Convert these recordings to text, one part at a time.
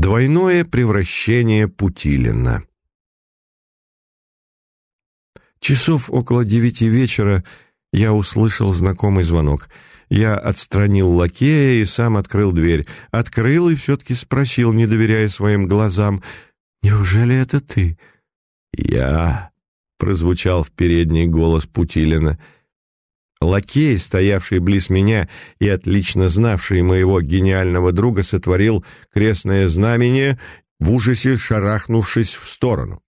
Двойное превращение Путилина Часов около девяти вечера я услышал знакомый звонок. Я отстранил лакея и сам открыл дверь. Открыл и все-таки спросил, не доверяя своим глазам, «Неужели это ты?» «Я», — прозвучал в передний голос Путилина, — Лакей, стоявший близ меня и отлично знавший моего гениального друга, сотворил крестное знамение, в ужасе шарахнувшись в сторону.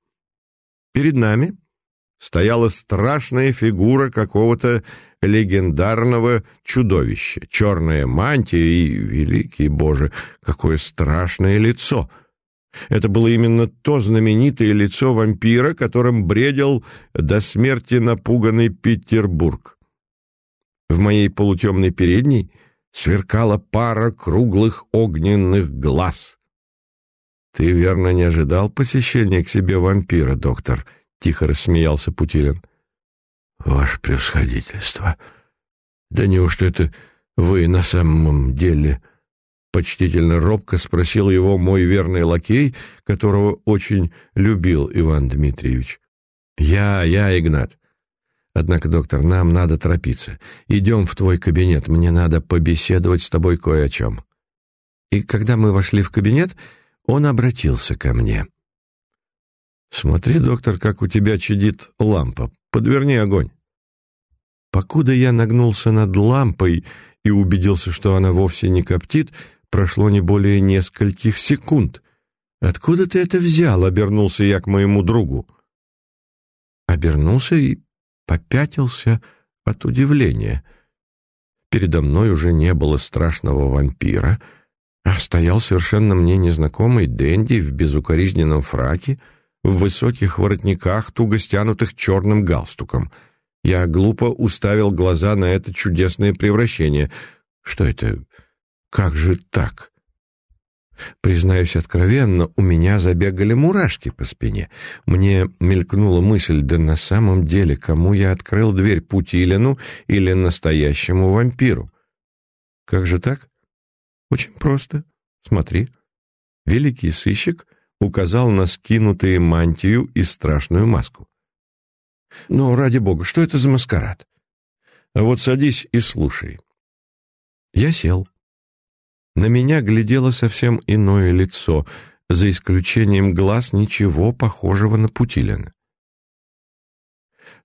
Перед нами стояла страшная фигура какого-то легендарного чудовища, черная мантия и, великий Боже, какое страшное лицо! Это было именно то знаменитое лицо вампира, которым бредил до смерти напуганный Петербург. В моей полутемной передней сверкала пара круглых огненных глаз. «Ты верно не ожидал посещения к себе вампира, доктор?» — тихо рассмеялся Путилин. «Ваше превосходительство! Да неужто это вы на самом деле...» Почтительно робко спросил его мой верный лакей, которого очень любил Иван Дмитриевич. «Я, я, Игнат. Однако, доктор, нам надо торопиться. Идем в твой кабинет, мне надо побеседовать с тобой кое о чем». И когда мы вошли в кабинет, он обратился ко мне. «Смотри, доктор, как у тебя чадит лампа. Подверни огонь». Покуда я нагнулся над лампой и убедился, что она вовсе не коптит, прошло не более нескольких секунд. «Откуда ты это взял?» — обернулся я к моему другу. Обернулся и попятился от удивления. Передо мной уже не было страшного вампира, а стоял совершенно мне незнакомый Дэнди в безукоризненном фраке, в высоких воротниках, туго стянутых черным галстуком. Я глупо уставил глаза на это чудесное превращение. Что это? Как же так? Признаюсь откровенно, у меня забегали мурашки по спине. Мне мелькнула мысль, да на самом деле, кому я открыл дверь, Путилину или настоящему вампиру? Как же так? Очень просто. Смотри. Великий сыщик указал на скинутые мантию и страшную маску. Но, ради бога, что это за маскарад? А вот садись и слушай. Я сел. На меня глядело совсем иное лицо, за исключением глаз ничего похожего на Путилина.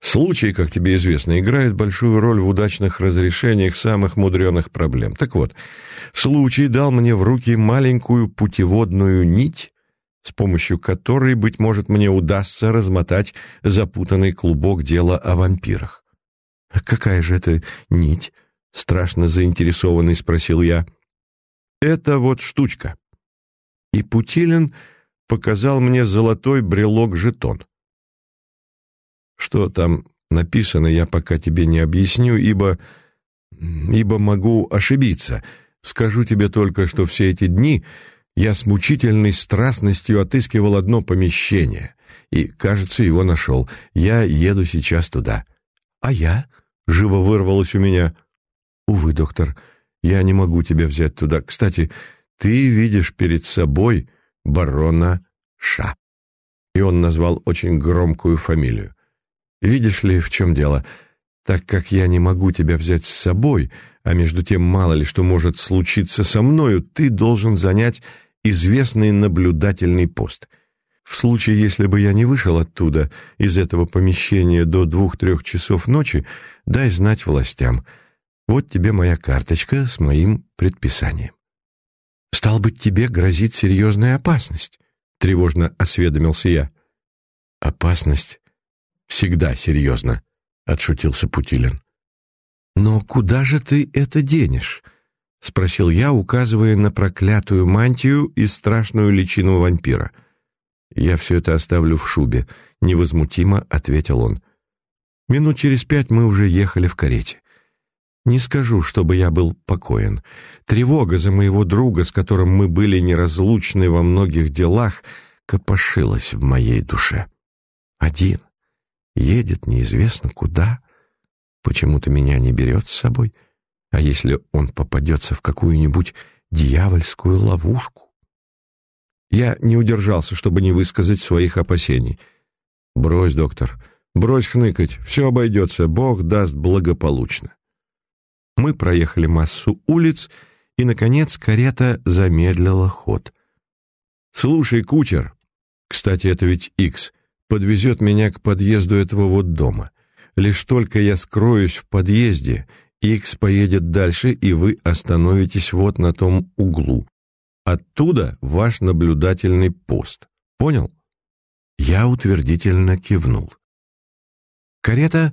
Случай, как тебе известно, играет большую роль в удачных разрешениях самых мудреных проблем. Так вот, случай дал мне в руки маленькую путеводную нить, с помощью которой, быть может, мне удастся размотать запутанный клубок дела о вампирах. «Какая же это нить?» — страшно заинтересованный спросил я. — это вот штучка. И Путилин показал мне золотой брелок-жетон. Что там написано, я пока тебе не объясню, ибо... ибо могу ошибиться. Скажу тебе только, что все эти дни я с мучительной страстностью отыскивал одно помещение, и, кажется, его нашел. Я еду сейчас туда. А я? Живо вырвалось у меня. Увы, доктор, — я не могу тебя взять туда. Кстати, ты видишь перед собой барона Ша». И он назвал очень громкую фамилию. «Видишь ли, в чем дело? Так как я не могу тебя взять с собой, а между тем мало ли что может случиться со мною, ты должен занять известный наблюдательный пост». В случае, если бы я не вышел оттуда, из этого помещения до двух-трех часов ночи, дай знать властям. Вот тебе моя карточка с моим предписанием. Стал быть, тебе грозит серьезная опасность, тревожно осведомился я. Опасность всегда серьезна, отшутился Путилин. Но куда же ты это денешь? — спросил я, указывая на проклятую мантию и страшную личину вампира. «Я все это оставлю в шубе», — невозмутимо ответил он. Минут через пять мы уже ехали в карете. Не скажу, чтобы я был покоен. Тревога за моего друга, с которым мы были неразлучны во многих делах, копошилась в моей душе. Один. Едет неизвестно куда. Почему-то меня не берет с собой. А если он попадется в какую-нибудь дьявольскую ловушку? Я не удержался, чтобы не высказать своих опасений. «Брось, доктор, брось хныкать, все обойдется, Бог даст благополучно». Мы проехали массу улиц, и, наконец, карета замедлила ход. «Слушай, кучер, кстати, это ведь Икс, подвезет меня к подъезду этого вот дома. Лишь только я скроюсь в подъезде, Икс поедет дальше, и вы остановитесь вот на том углу. Оттуда ваш наблюдательный пост. Понял? Я утвердительно кивнул. Карета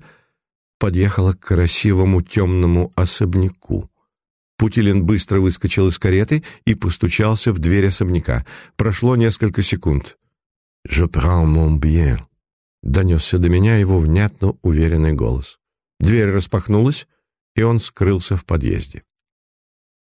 подъехала к красивому темному особняку. Путилин быстро выскочил из кареты и постучался в дверь особняка. Прошло несколько секунд. «Je prends mon bien», — донесся до меня его внятно уверенный голос. Дверь распахнулась, и он скрылся в подъезде.